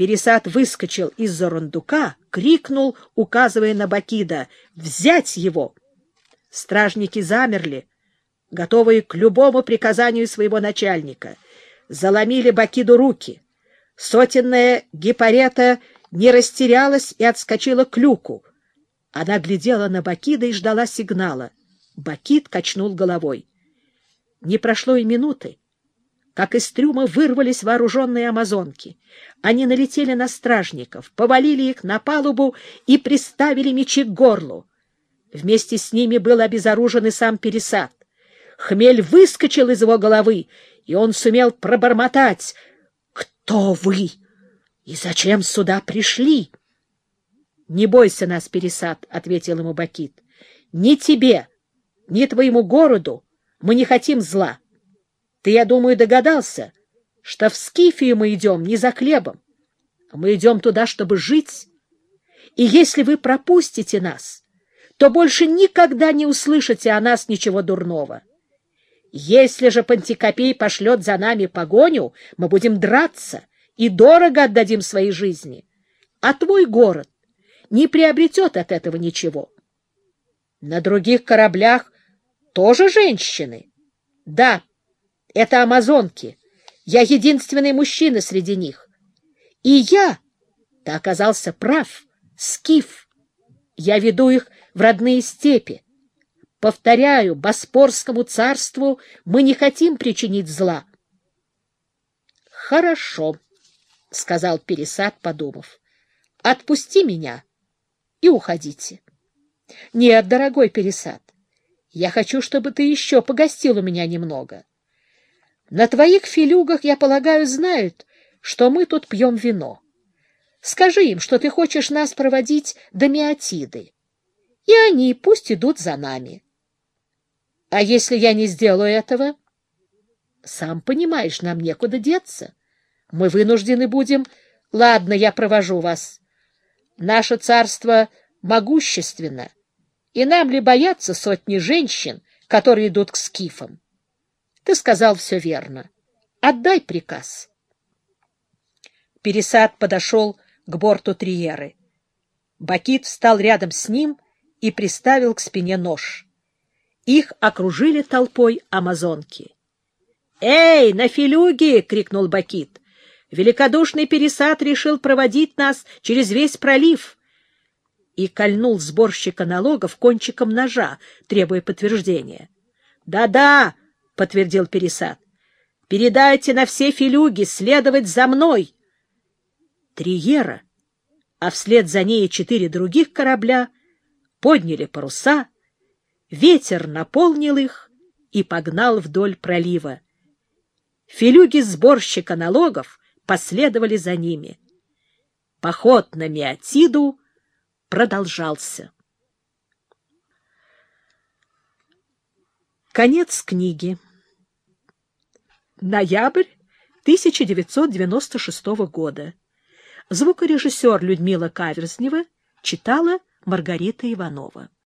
Пересад выскочил из-за рундука, крикнул, указывая на Бакида, «Взять его!» Стражники замерли, готовые к любому приказанию своего начальника. Заломили Бакиду руки. Сотенная гипарета не растерялась и отскочила к люку. Она глядела на Бакида и ждала сигнала. Бакид качнул головой. Не прошло и минуты, как из трюма вырвались вооруженные амазонки. Они налетели на стражников, повалили их на палубу и приставили мечи к горлу. Вместе с ними был обезоружен и сам пересад. Хмель выскочил из его головы, и он сумел пробормотать. «Кто вы? И зачем сюда пришли?» «Не бойся нас, пересад», — ответил ему Бакит. «Ни тебе, ни твоему городу мы не хотим зла. Ты, я думаю, догадался, что в Скифию мы идем не за хлебом. Мы идем туда, чтобы жить. И если вы пропустите нас, то больше никогда не услышите о нас ничего дурного. Если же Пантикопей пошлет за нами погоню, мы будем драться и дорого отдадим свои жизни. А твой город не приобретет от этого ничего. На других кораблях тоже женщины? Да, это амазонки. Я единственный мужчина среди них. И я, ты оказался прав, скиф. Я веду их в родные степи. Повторяю, Боспорскому царству мы не хотим причинить зла. — Хорошо, — сказал Пересад, подумав. — Отпусти меня и уходите. — Нет, дорогой Пересад, я хочу, чтобы ты еще погостил у меня немного. На твоих филюгах, я полагаю, знают, что мы тут пьем вино. Скажи им, что ты хочешь нас проводить до Миотиды, и они пусть идут за нами. А если я не сделаю этого? Сам понимаешь, нам некуда деться. Мы вынуждены будем... Ладно, я провожу вас. Наше царство могущественно, и нам ли бояться сотни женщин, которые идут к скифам? Ты сказал все верно. Отдай приказ. Пересад подошел к борту Триеры. Бакит встал рядом с ним и приставил к спине нож. Их окружили толпой амазонки. «Эй, на филюги!» — крикнул Бакит. «Великодушный пересад решил проводить нас через весь пролив!» И кольнул сборщика налогов кончиком ножа, требуя подтверждения. «Да-да!» — подтвердил пересад. «Передайте на все филюги следовать за мной!» Триера, а вслед за ней четыре других корабля подняли паруса, ветер наполнил их и погнал вдоль пролива. Филюги сборщика налогов последовали за ними. Поход на Миотиду продолжался. Конец книги. Ноябрь 1996 года. Звукорежиссер Людмила Каверзнева читала Маргарита Иванова.